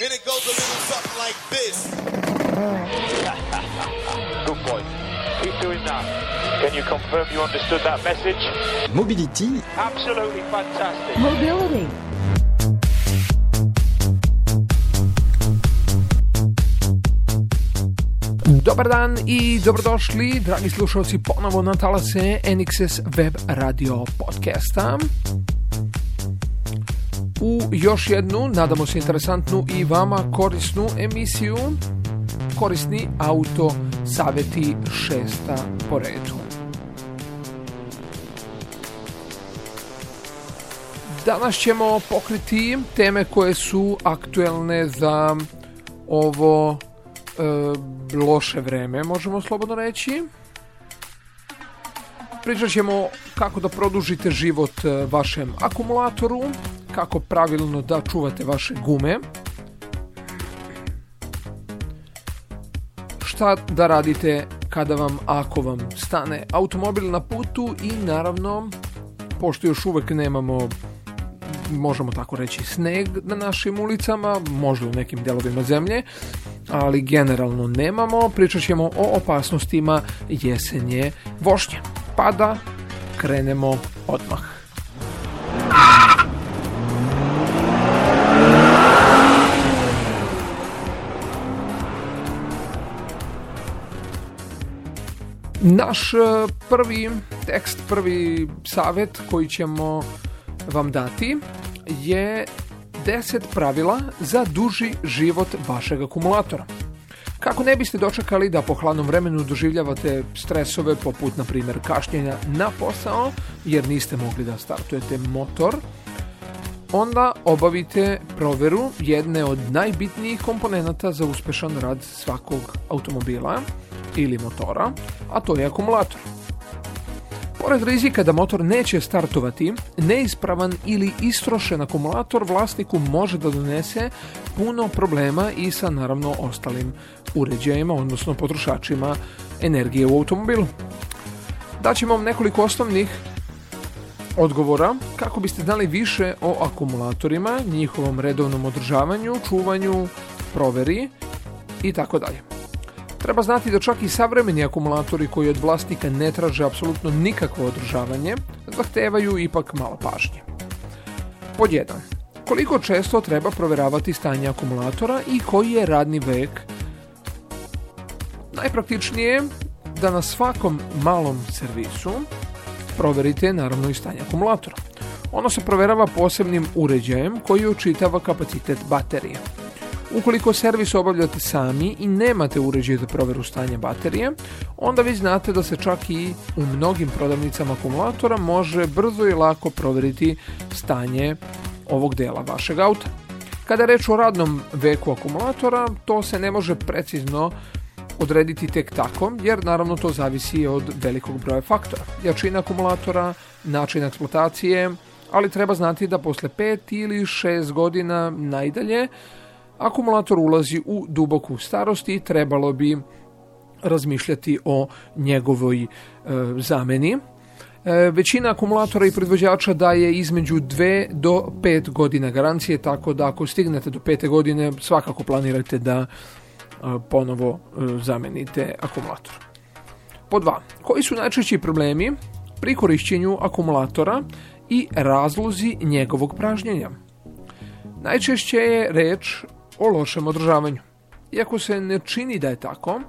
And it goes a little something like this. Good boy. Keep doing that. Can you confirm you understood that message? Mobility, Absolutely fantastic. Mobility. Dobar dan i dobrodošli, dragi slušalci, ponovo na talase NXS Web Radio podcasta. U još jednu, nadamo se interesantnu i vama korisnu emisiju Korisni auto savjeti šesta po redu. Danas ćemo pokriti teme koje su aktuelne za ovo e, loše vreme, možemo slobodno reći. Pričat ćemo kako da produžite život e, vašem akumulatoru, kako pravilno da čuvate vaše gume, šta da radite kada vam, ako vam stane automobil na putu i naravno, pošto još uvek nemamo možemo tako reći sneg na našim ulicama, možda u nekim dijelovima zemlje, ali generalno nemamo. Pričat ćemo o opasnostima jesenje vožnje. Pa da krenemo odmah. Naš e, prvi tekst, prvi savjet koji ćemo vam dati je 10 pravila za duži život vašeg akumulatora. Kako ne biste dočekali da po hladnom vremenu doživljavate stresove poput, na primjer, kašnjenja na posao, jer niste mogli da startujete motor, onda obavite provjeru jedne od najbitnijih komponenata za uspešan rad svakog automobila ili motora, a to je akumulator. Pored rizika da motor neće startovati, neispravan ili istrošen akumulator vlasniku može da donese puno problema i sa naravno ostalim uređajima, odnosno potrošačima energije u automobilu. Daćemo vam nekoliko osnovnih odgovora kako biste znali više o akumulatorima, njihovom redovnom održavanju, čuvanju, proveri i tako dalje. Treba znati da čak i savremeni akumulatori koji od vlasnika ne traže apsolutno nikakvo održavanje, zahtevaju ipak malo pažnje. Pod 1. Koliko često treba provjeravati stanje akumulatora i koji je radni vek? Najpraktičnije je da na svakom malom servisu provjerite naravno i stanje akumulatora. Ono se provjerava posebnim uređajem koji očitava kapacitet baterije. Ukoliko servis obavljate sami i nemate uređaj za provjeru stanja baterije, onda vi znate da se čak i u mnogim prodavnicama akumulatora može brzo i lako provjeriti stanje ovog dela vašeg auta. Kada je reč o radnom veku akumulatora, to se ne može precizno odrediti tek tako, jer naravno to zavisi od velikog broja faktora. Jačina akumulatora, način eksploatacije, ali treba znati da posle 5 ili 6 godina najdalje akumulator ulazi u duboku starost i trebalo bi razmišljati o njegovoj e, zameni. E, većina akumulatora i proizvođača daje između 2 do 5 godina garancije, tako da ako stignete do 5 godine svakako planirajte da ponovo e, zamenite akumulator. Po dva, koji su najčešći problemi pri korišćenju akumulatora i razlozi njegovog pražnjenja? Najčešće je reč o lošem održavanju. Iako se ne čini da je tako,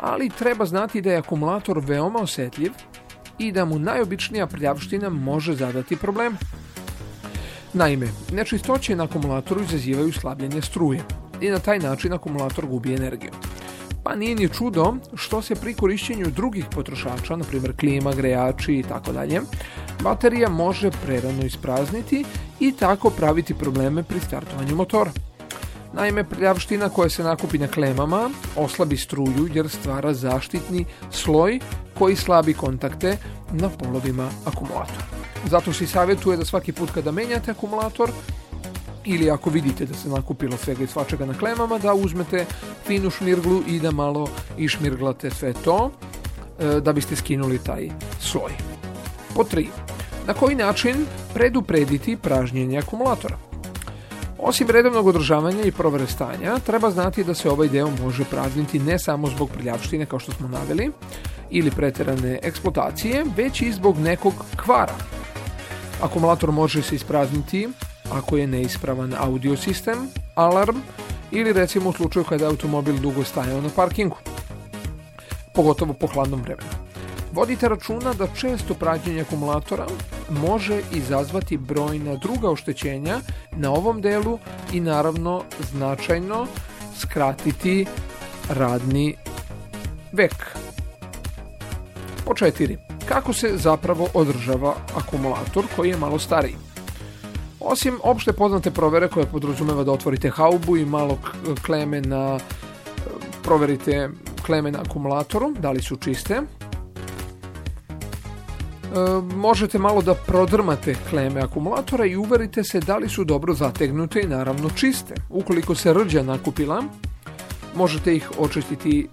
ali treba znati da je akumulator veoma osjetljiv i da mu najobičnija prljavština može zadati problem. Naime, nečistoće na akumulatoru izazivaju slabljenje struje i na taj način akumulator gubi energiju. Pa nije ni čudo što se pri korišćenju drugih potrošača, na primjer klima, grejači i tako dalje, baterija može prerano isprazniti i tako praviti probleme pri startovanju motora. Naime, prljavština koja se nakupi na klemama oslabi struju jer stvara zaštitni sloj koji slabi kontakte na polovima akumulatora. Zato se savjetuje da svaki put kada menjate akumulator ili ako vidite da se nakupilo svega i svačega na klemama, da uzmete finu šmirglu i da malo išmirglate sve to e, da biste skinuli taj sloj. Po tri. Na koji način preduprediti pražnjenje akumulatora? Osim redovnog održavanja i provere stanja, treba znati da se ovaj deo može prazniti ne samo zbog prljavštine kao što smo naveli ili pretjerane eksploatacije, već i zbog nekog kvara. Akumulator može se isprazniti ako je neispravan audio sistem, alarm ili recimo u slučaju kada je automobil dugo stajao na parkingu, pogotovo po hladnom vremenu. Vodite računa da često praćenje akumulatora može izazvati brojna druga oštećenja na ovom delu i naravno značajno skratiti radni vek. Po četiri. Kako se zapravo održava akumulator koji je malo stariji? Osim opšte poznate provere koje podrazumeva da otvorite haubu i malo kleme na proverite kleme na akumulatoru, da li su čiste. E, možete malo da prodrmate kleme akumulatora i uverite se da li su dobro zategnute i naravno čiste. Ukoliko se rđa nakupila, možete ih očistiti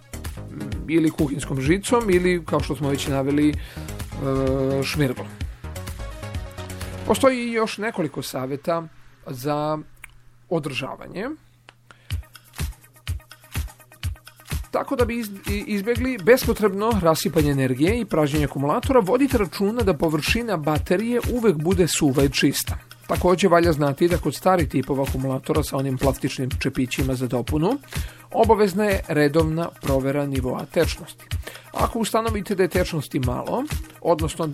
ili kuhinskom žicom ili, kao što smo već naveli, e, šmirglom. Postoji još nekoliko savjeta za održavanje. Tako da bi izbjegli bespotrebno rasipanje energije i pražnjenje akumulatora, vodite računa da površina baterije uvek bude suva i čista. Također valja znati da kod starih tipova akumulatora sa onim plastičnim čepićima za dopunu, obavezna je redovna provera nivoa tečnosti. Ako ustanovite da je tečnosti malo, odnosno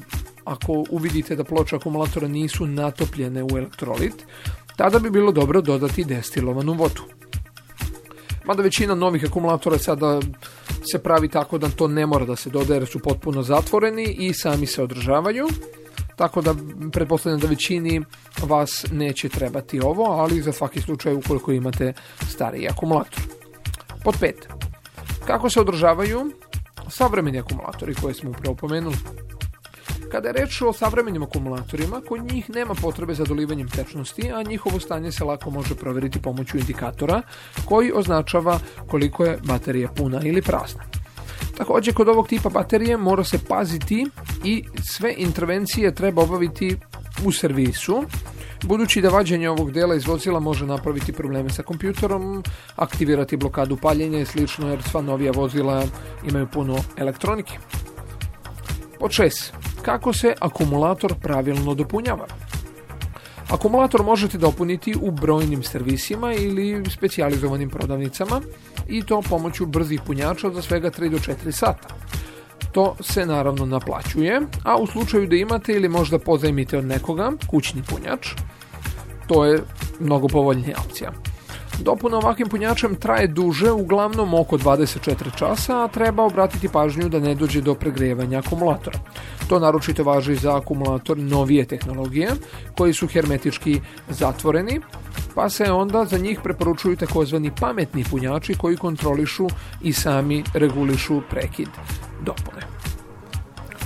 ako uvidite da ploče akumulatora nisu natopljene u elektrolit, tada bi bilo dobro dodati destilovanu vodu. Mada većina novih akumulatora sada se pravi tako da to ne mora da se dodaje jer su potpuno zatvoreni i sami se održavaju. Tako da pretpostavljam da većini vas neće trebati ovo, ali za svaki slučaj ukoliko imate stariji akumulator. Pod pet. Kako se održavaju savremeni akumulatori koje smo upravo pomenuli? Kada je reč o savremenim akumulatorima, kod njih nema potrebe za dolivanjem tečnosti, a njihovo stanje se lako može provjeriti pomoću indikatora koji označava koliko je baterija puna ili prazna. Također, kod ovog tipa baterije mora se paziti i sve intervencije treba obaviti u servisu, budući da vađenje ovog dela iz vozila može napraviti probleme sa kompjutorom, aktivirati blokadu paljenja i slično jer sva novija vozila imaju puno elektronike. Pod. Kako se akumulator pravilno dopunjava? Akumulator možete dopuniti u brojnim servisima ili specijalizovanim prodavnicama i to pomoću brzih punjača za svega 3 do 4 sata. To se naravno naplaćuje, a u slučaju da imate ili možda pozajmite od nekoga kućni punjač, to je mnogo povoljnija opcija. Dopuna ovakvim punjačem traje duže, uglavnom oko 24 časa, a treba obratiti pažnju da ne dođe do pregrijevanja akumulatora. To naročito važi za akumulator novije tehnologije, koji su hermetički zatvoreni, pa se onda za njih preporučuju takozvani pametni punjači koji kontrolišu i sami regulišu prekid dopune.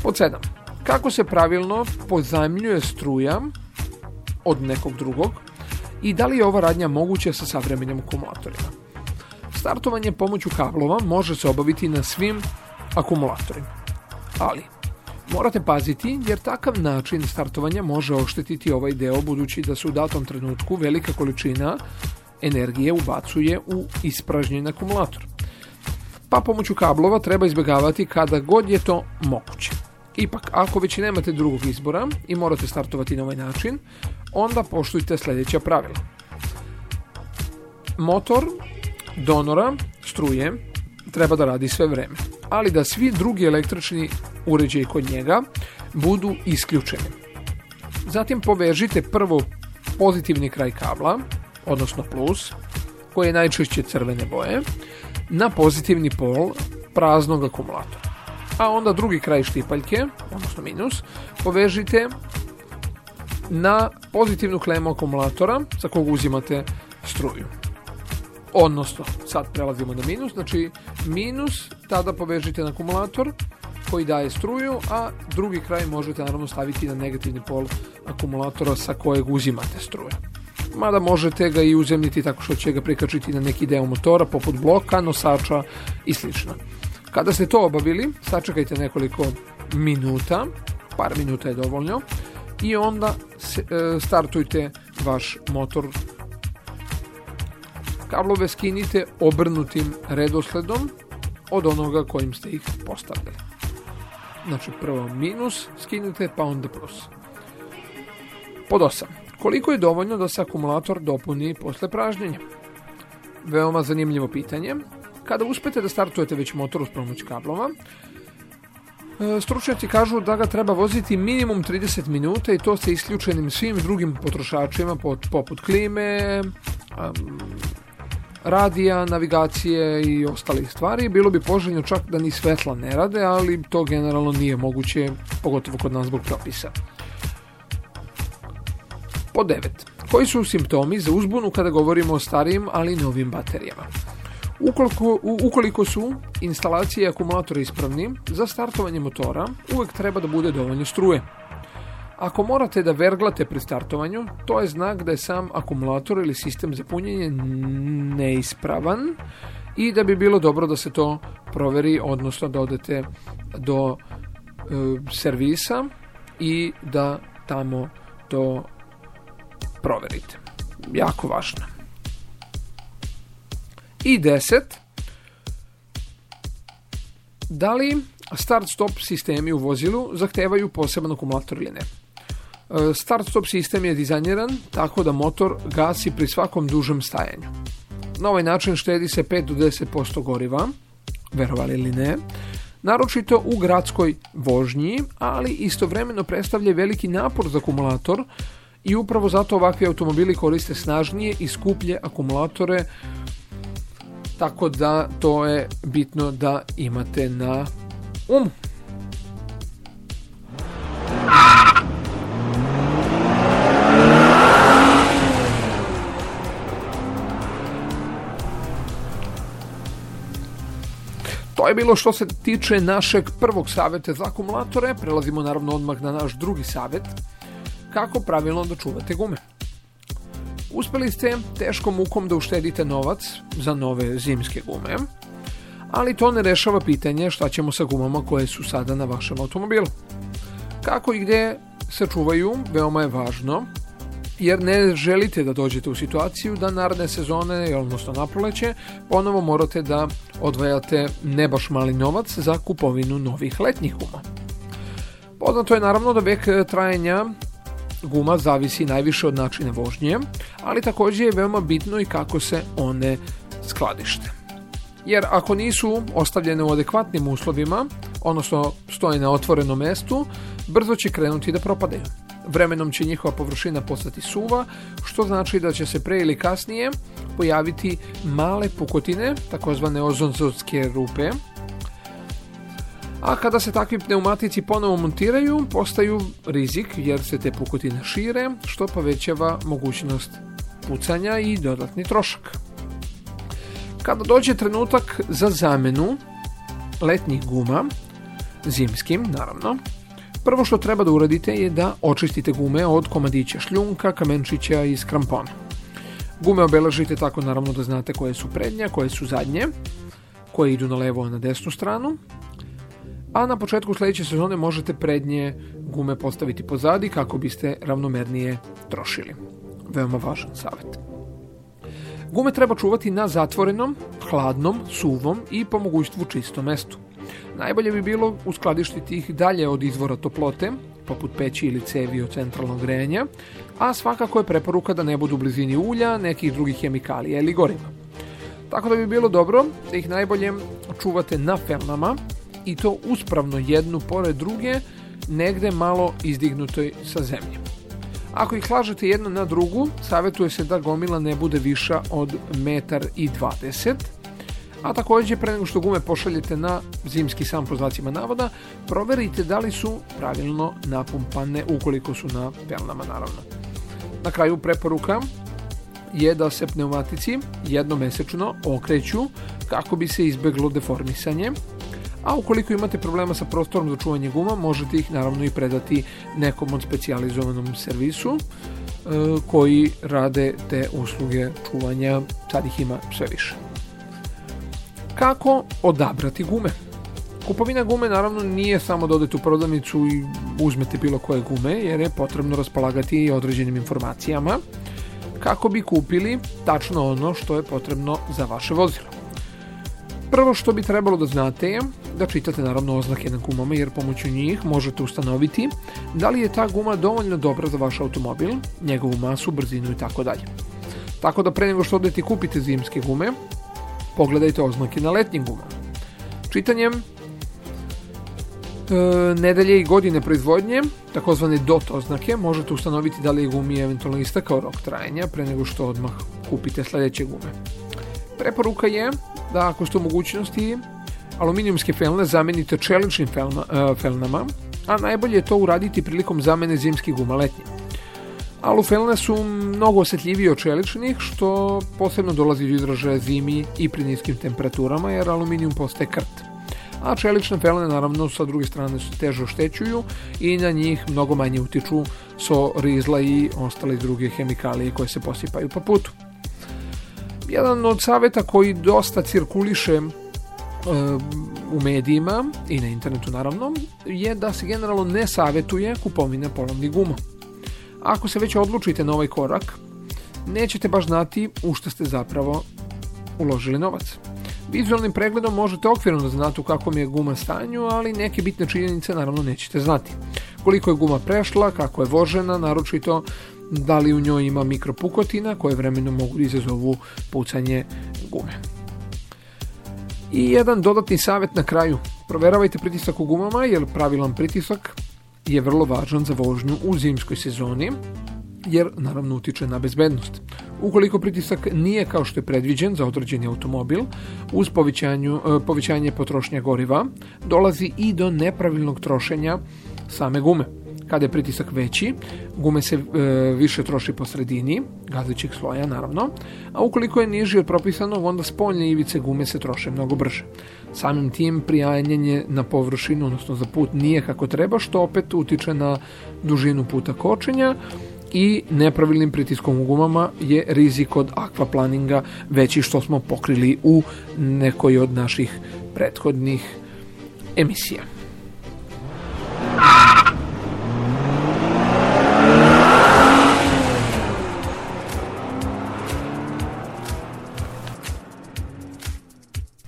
Pod 7. Kako se pravilno pozajmljuje struja od nekog drugog i da li je ova radnja moguća sa savremenim akumulatorima? Startovanje pomoću kablova može se obaviti na svim akumulatorima, ali Morate paziti jer takav način startovanja može oštetiti ovaj deo budući da se u datom trenutku velika količina energije ubacuje u ispražnjen akumulator. Pa pomoću kablova treba izbjegavati kada god je to moguće. Ipak, ako već nemate drugog izbora i morate startovati na ovaj način, onda poštujte sljedeća pravila. Motor donora struje treba da radi sve vreme, ali da svi drugi električni uređaji kod njega budu isključeni. Zatim povežite prvo pozitivni kraj kabla, odnosno plus, koji je najčešće crvene boje, na pozitivni pol praznog akumulatora. A onda drugi kraj štipaljke, odnosno minus, povežite na pozitivnu klemu akumulatora sa kog uzimate struju. Odnosno, sad prelazimo na minus, znači minus tada povežite na akumulator koji daje struju, a drugi kraj možete naravno staviti na negativni pol akumulatora sa kojeg uzimate struju. Mada možete ga i uzemniti tako što će ga prikačiti na neki deo motora poput bloka, nosača i sl. Kada ste to obavili, sačekajte nekoliko minuta, par minuta je dovoljno, i onda e, startujte vaš motor kablove skinite obrnutim redosledom od onoga kojim ste ih postavili. Znači prvo minus skinite pa onda plus. Pod 8. Koliko je dovoljno da se akumulator dopuni posle pražnjenja? Veoma zanimljivo pitanje. Kada uspete da startujete već motor uz pomoć kablova, e, stručnjaci kažu da ga treba voziti minimum 30 minuta i to sa isključenim svim drugim potrošačima poput klime, radija, navigacije i ostalih stvari. Bilo bi poželjno čak da ni svetla ne rade, ali to generalno nije moguće, pogotovo kod nas zbog propisa. Po 9. Koji su simptomi za uzbunu kada govorimo o starijim, ali novim baterijama? Ukoliko, ukoliko su instalacije akumulatora ispravni, za startovanje motora uvek treba da bude dovoljno struje. Ako morate da verglate pri startovanju, to je znak da je sam akumulator ili sistem za punjenje neispravan i da bi bilo dobro da se to proveri, odnosno da odete do e, servisa i da tamo to proverite. Jako važno. I deset. Da li start-stop sistemi u vozilu zahtevaju poseban akumulator ili ne? E, start-stop sistem je dizajniran tako da motor gasi pri svakom dužem stajanju. Na ovaj način štedi se 5 do 10% goriva, verovali ili ne, naročito u gradskoj vožnji, ali istovremeno predstavlja veliki napor za akumulator i upravo zato ovakvi automobili koriste snažnije i skuplje akumulatore, tako da to je bitno da imate na umu. To je bilo što se tiče našeg prvog savjeta za akumulatore. Prelazimo naravno odmah na naš drugi savjet. Kako pravilno da čuvate gume. Uspeli ste teškom mukom da uštedite novac za nove zimske gume, ali to ne rešava pitanje šta ćemo sa gumama koje su sada na vašem automobilu. Kako i gdje se čuvaju, veoma je važno, jer ne želite da dođete u situaciju da naredne sezone, odnosno na proleće, ponovo morate da odvajate ne baš mali novac za kupovinu novih letnjih guma. Poznato je naravno da vek trajanja guma zavisi najviše od načina vožnje, ali također je veoma bitno i kako se one skladište. Jer ako nisu ostavljene u adekvatnim uslovima, odnosno stoje na otvorenom mestu, brzo će krenuti da propadaju. Vremenom će njihova površina postati suva, što znači da će se pre ili kasnije pojaviti male pukotine, takozvane ozonzotske rupe, a kada se takvi pneumatici ponovo montiraju, postaju rizik jer se te pukotine šire, što povećava mogućnost pucanja i dodatni trošak. Kada dođe trenutak za zamenu letnjih guma, zimskim naravno, prvo što treba da uradite je da očistite gume od komadića šljunka, kamenčića i skrampona. Gume obelažite tako naravno da znate koje su prednje, koje su zadnje, koje idu na levo, a na desnu stranu, a na početku sljedeće sezone možete prednje gume postaviti pozadi kako biste ravnomernije trošili. Veoma važan savjet. Gume treba čuvati na zatvorenom, hladnom, suvom i po mogućstvu čistom mestu. Najbolje bi bilo uskladištiti ih dalje od izvora toplote, poput peći ili cevi od centralnog grejanja, a svakako je preporuka da ne budu u blizini ulja, nekih drugih hemikalija ili goriva. Tako da bi bilo dobro da ih najbolje čuvate na felnama, i to uspravno jednu pored druge, negde malo izdignutoj sa zemlje. Ako ih lažete jedno na drugu, savjetuje se da gomila ne bude viša od metar i 20 a također pre nego što gume pošaljete na zimski sam po znacima navoda, proverite da li su pravilno napumpane ukoliko su na pelnama naravno. Na kraju preporuka je da se pneumatici jednomesečno okreću kako bi se izbeglo deformisanje a ukoliko imate problema sa prostorom za čuvanje guma, možete ih naravno i predati nekom od specijalizovanom servisu e, koji rade te usluge čuvanja, sad ih ima sve više. Kako odabrati gume? Kupovina gume naravno nije samo da odete u prodavnicu i uzmete bilo koje gume, jer je potrebno raspolagati određenim informacijama kako bi kupili tačno ono što je potrebno za vaše vozilo. Prvo što bi trebalo da znate je da čitate naravno oznake na gumama jer pomoću njih možete ustanoviti da li je ta guma dovoljno dobra za vaš automobil, njegovu masu, brzinu i tako dalje. Tako da pre nego što odete kupite zimske gume, pogledajte oznake na letnjim gumama. Čitanjem e, nedelje i godine proizvodnje, takozvane DOT oznake, možete ustanoviti da li je gumi eventualno istakao rok trajanja pre nego što odmah kupite sledeće gume. Preporuka je da ako ste u mogućnosti aluminijumske felne zamenite čeličnim e, felnama, a najbolje je to uraditi prilikom zamene zimskih guma letnje. Alufelne su mnogo osjetljivije od čeličnih, što posebno dolazi do izražaja zimi i pri niskim temperaturama, jer aluminijum postaje krt. A čelične felne naravno sa druge strane se teže oštećuju i na njih mnogo manje utiču so rizla i ostale druge hemikalije koje se posipaju po putu. Jedan od saveta koji dosta cirkuliše u medijima i na internetu naravno je da se generalno ne savetuje kupovine polovnih guma. Ako se već odlučite na ovaj korak, nećete baš znati u što ste zapravo uložili novac. Vizualnim pregledom možete okvirno da znate u kakvom je guma stanju, ali neke bitne činjenice naravno nećete znati. Koliko je guma prešla, kako je vožena, naročito da li u njoj ima mikropukotina koje vremenom mogu izazovu pucanje gume. I jedan dodatni savjet na kraju. Proveravajte pritisak u gumama jer pravilan pritisak je vrlo važan za vožnju u zimskoj sezoni jer naravno utiče na bezbednost. Ukoliko pritisak nije kao što je predviđen za određeni automobil, uz e, povećanje potrošnje goriva, dolazi i do nepravilnog trošenja same gume. Kada je pritisak veći, gume se e, više troši po sredini, gazećeg sloja naravno, a ukoliko je niži od propisanog, onda spoljne ivice gume se troše mnogo brže. Samim tim prijanjanje na površinu, odnosno za put, nije kako treba, što opet utiče na dužinu puta kočenja i nepravilnim pritiskom u gumama je rizik od akvaplaninga veći što smo pokrili u nekoj od naših prethodnih emisija.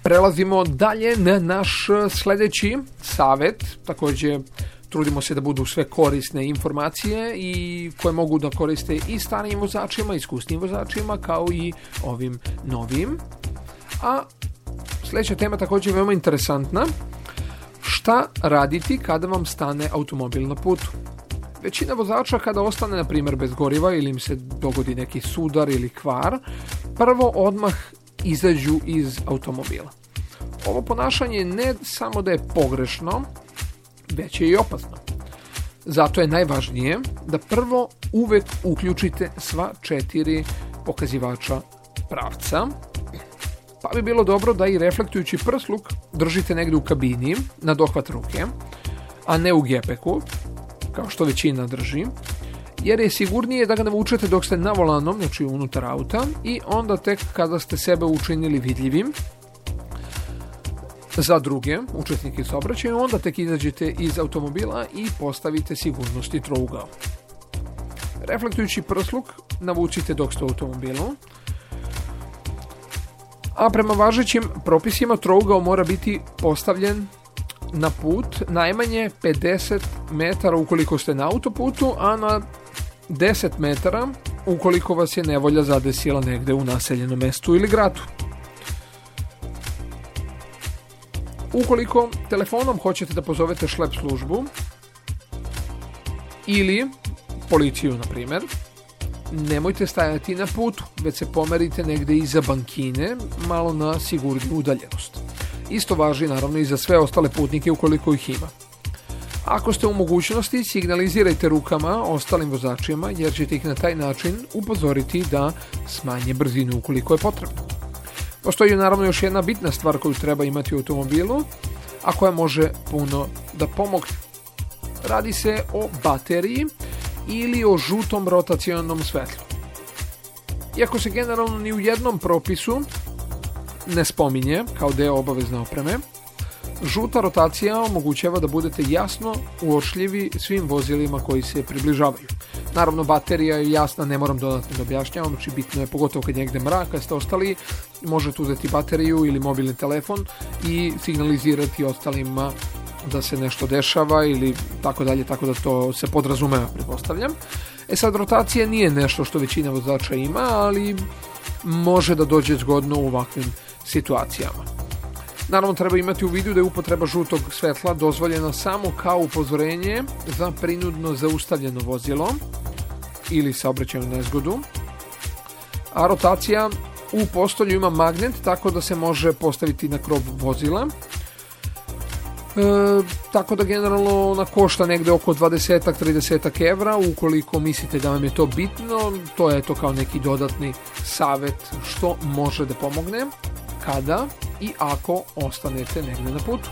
Prelazimo dalje na naš sledeći savet, takođe trudimo se da budu sve korisne informacije i koje mogu da koriste i starijim vozačima, iskusnim vozačima, kao i ovim novim. A sledeća tema takođe je veoma interesantna. Šta raditi kada vam stane automobil na putu? Većina vozača kada ostane, na primjer, bez goriva ili im se dogodi neki sudar ili kvar, prvo odmah izađu iz automobila. Ovo ponašanje ne samo da je pogrešno, već je i opasno. Zato je najvažnije da prvo uvek uključite sva četiri pokazivača pravca, pa bi bilo dobro da i reflektujući prsluk držite negde u kabini na dohvat ruke, a ne u gepeku, kao što većina drži, jer je sigurnije da ga navučete dok ste na volanom, znači unutar auta, i onda tek kada ste sebe učinili vidljivim, za druge učesnike saobraćaja, onda tek izađete iz automobila i postavite sigurnosti trougao. Reflektujući prsluk navučite dok ste u automobilu, a prema važećim propisima trougao mora biti postavljen na put najmanje 50 metara ukoliko ste na autoputu, a na 10 metara ukoliko vas je nevolja zadesila negde u naseljenom mestu ili gradu. Ukoliko telefonom hoćete da pozovete šlep službu ili policiju, na primjer, nemojte stajati na putu, već se pomerite negde iza bankine, malo na sigurniju udaljenost. Isto važi naravno i za sve ostale putnike ukoliko ih ima. Ako ste u mogućnosti, signalizirajte rukama ostalim vozačima jer ćete ih na taj način upozoriti da smanje brzinu ukoliko je potrebno. Postoji naravno još jedna bitna stvar koju treba imati u automobilu, a koja može puno da pomogne. Radi se o bateriji ili o žutom rotacionalnom svetlu. Iako se generalno ni u jednom propisu ne spominje kao deo obavezne opreme, žuta rotacija omogućava da budete jasno uočljivi svim vozilima koji se približavaju. Naravno, baterija je jasna, ne moram dodatno da objašnjavam, znači bitno je, pogotovo kad negde mrak, kad ste ostali, možete uzeti bateriju ili mobilni telefon i signalizirati ostalima da se nešto dešava ili tako dalje, tako da to se podrazumeva, pretpostavljam. E sad, rotacija nije nešto što većina vozača ima, ali može da dođe zgodno u ovakvim situacijama. Naravno, treba imati u vidu da je upotreba žutog svetla dozvoljena samo kao upozorenje za prinudno zaustavljeno vozilo ili saobraćajnu nezgodu, a rotacija u postolju ima magnet tako da se može postaviti na krov vozila E, tako da generalno ona košta negde oko 20-30 evra ukoliko mislite da vam je to bitno to je to kao neki dodatni savet što može da pomogne kada i ako ostanete negde na putu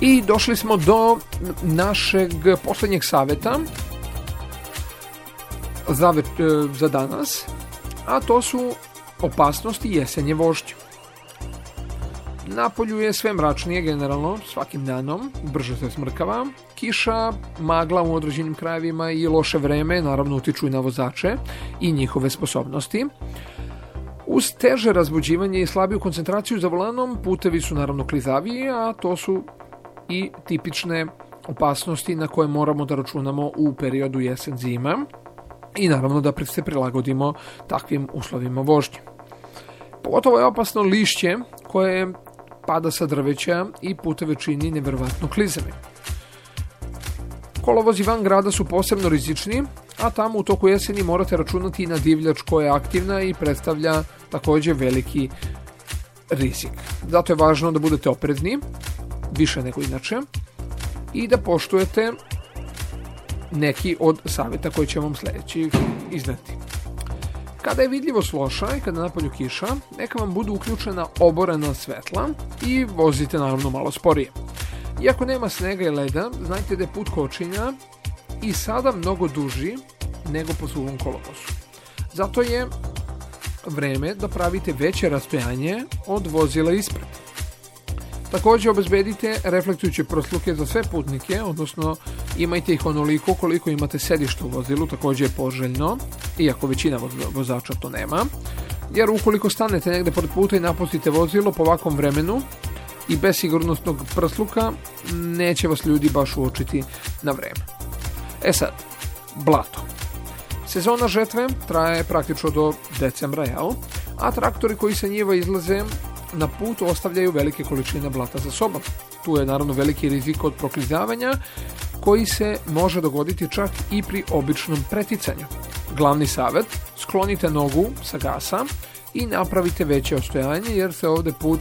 I došli smo do našeg poslednjeg saveta za, e, za danas, a to su opasnosti jesenje vožnje. Napolju je sve mračnije generalno, svakim danom, brže se smrkava, kiša, magla u određenim krajevima i loše vreme naravno utiču i na vozače i njihove sposobnosti. Uz teže razbuđivanje i slabiju koncentraciju za volanom, putevi su naravno klizaviji, a to su i tipične opasnosti na koje moramo da računamo u periodu jesen-zima i naravno da se prilagodimo takvim uslovima vožnje. Pogotovo je opasno lišće koje pada sa drveća i puteve čini neverovatno klizavim. Kolovozi van grada su posebno rizični, a tamo u toku jeseni morate računati i na divljač koja je aktivna i predstavlja takođe veliki rizik. Zato je važno da budete oprezni, više nego inače, i da poštujete neki od savjeta koji će vam sledeći izneti. Kada je vidljivost loša i kada napolju kiša, neka vam budu uključena oborena svetla i vozite naravno malo sporije. Iako nema snega i leda, znajte da je put kočenja i sada mnogo duži nego po suvom kolovozu. Zato je vreme da pravite veće rastojanje od vozila ispred. Takođe obezbedite reflektujuće prosluke za sve putnike, odnosno imajte ih onoliko koliko imate sedište u vozilu, takođe je poželjno, iako većina vozača to nema, jer ukoliko stanete negde pored puta i napustite vozilo po ovakvom vremenu i bez sigurnosnog prsluka, neće vas ljudi baš uočiti na vreme. E sad, blato. Sezona žetve traje praktično do decembra, jel? A traktori koji sa njiva izlaze na putu ostavljaju velike količine blata za sobom. Tu je naravno veliki rizik od proklizavanja koji se može dogoditi čak i pri običnom preticanju. Glavni savet, sklonite nogu sa gasa i napravite veće ostojanje jer se ovde put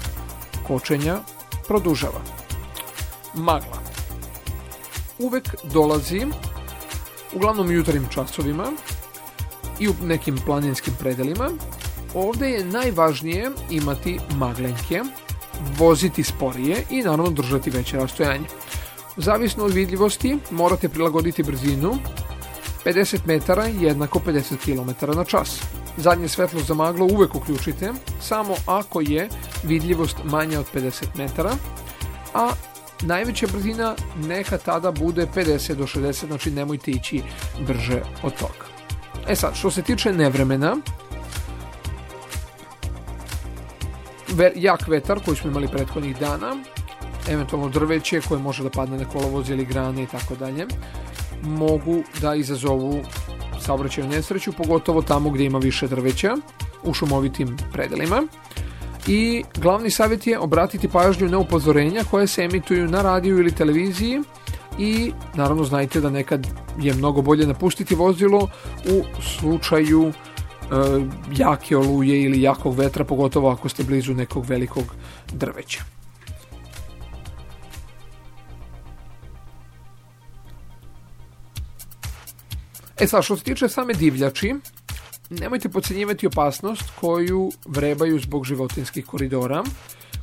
kočenja produžava. Magla. Uvek dolazi uglavnom jutarnjim časovima i u nekim planinskim predelima Ovde je najvažnije imati maglenke, voziti sporije i naravno držati veće rastojanje. Zavisno od vidljivosti morate prilagoditi brzinu 50 metara jednako 50 km na čas. Zadnje svetlo za maglo uvek uključite samo ako je vidljivost manja od 50 metara, a najveća brzina neka tada bude 50 do 60, znači nemojte ići brže od toga. E sad, što se tiče nevremena, jak vetar koji smo imali prethodnih dana, eventualno drveće koje može da padne na kolovoz ili grane i tako dalje, mogu da izazovu saobraćaju nesreću, pogotovo tamo gdje ima više drveća, u šumovitim predelima. I glavni savjet je obratiti pažnju na upozorenja koje se emituju na radiju ili televiziji i naravno znajte da nekad je mnogo bolje napustiti vozilo u slučaju jake oluje ili jakog vetra, pogotovo ako ste blizu nekog velikog drveća. E sad, što se tiče same divljači, nemojte pocenjivati opasnost koju vrebaju zbog životinskih koridora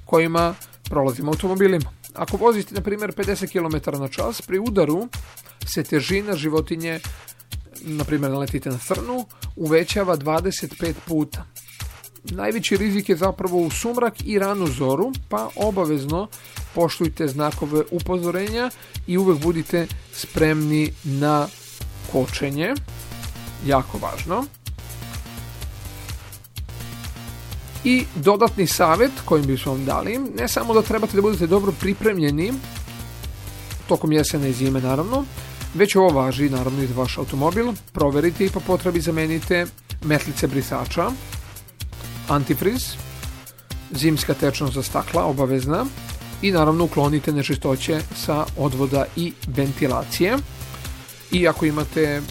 kojima prolazimo automobilima. Ako vozite, na primjer, 50 km na čas, pri udaru se težina životinje na primjer naletite na crnu, uvećava 25 puta. najveći rizik je zapravo u sumrak i ranu zoru, pa obavezno poštujte znakove upozorenja i uvek budite spremni na kočenje. Jako važno. I dodatni savjet kojim bismo vam dali, ne samo da trebate da budete dobro pripremljeni, tokom jesene i zime naravno, već ovo važi naravno i za vaš automobil, proverite i po potrebi zamenite metlice brisača, antifriz, zimska tečnost za stakla obavezna i naravno uklonite nečistoće sa odvoda i ventilacije. I ako imate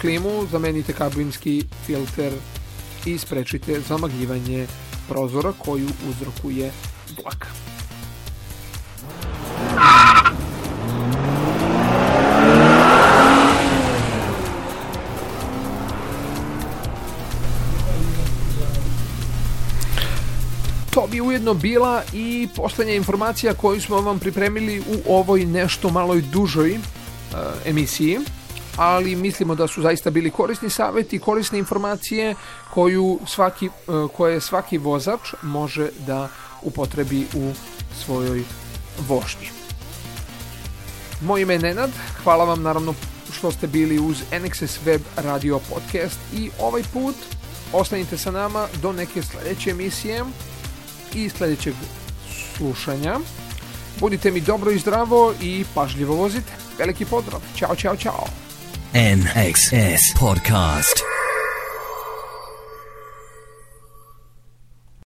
klimu, zamenite kabinski filter i sprečite zamagljivanje prozora koju uzrokuje vlak. To bi ujedno bila i poslednja informacija koju smo vam pripremili u ovoj nešto maloj dužoj uh, emisiji ali mislimo da su zaista bili korisni saveti, korisne informacije koju svaki, uh, koje svaki vozač može da upotrebi u svojoj vožnji. Moje ime je Nenad, hvala vam naravno što ste bili uz NXS Web Radio Podcast i ovaj put ostanite sa nama do neke sledeće emisije i sledećeg slušanja. Budite mi dobro i zdravo i pažljivo vozite. Veliki pozdrav. Ćao, čao, čao. NXS Podcast.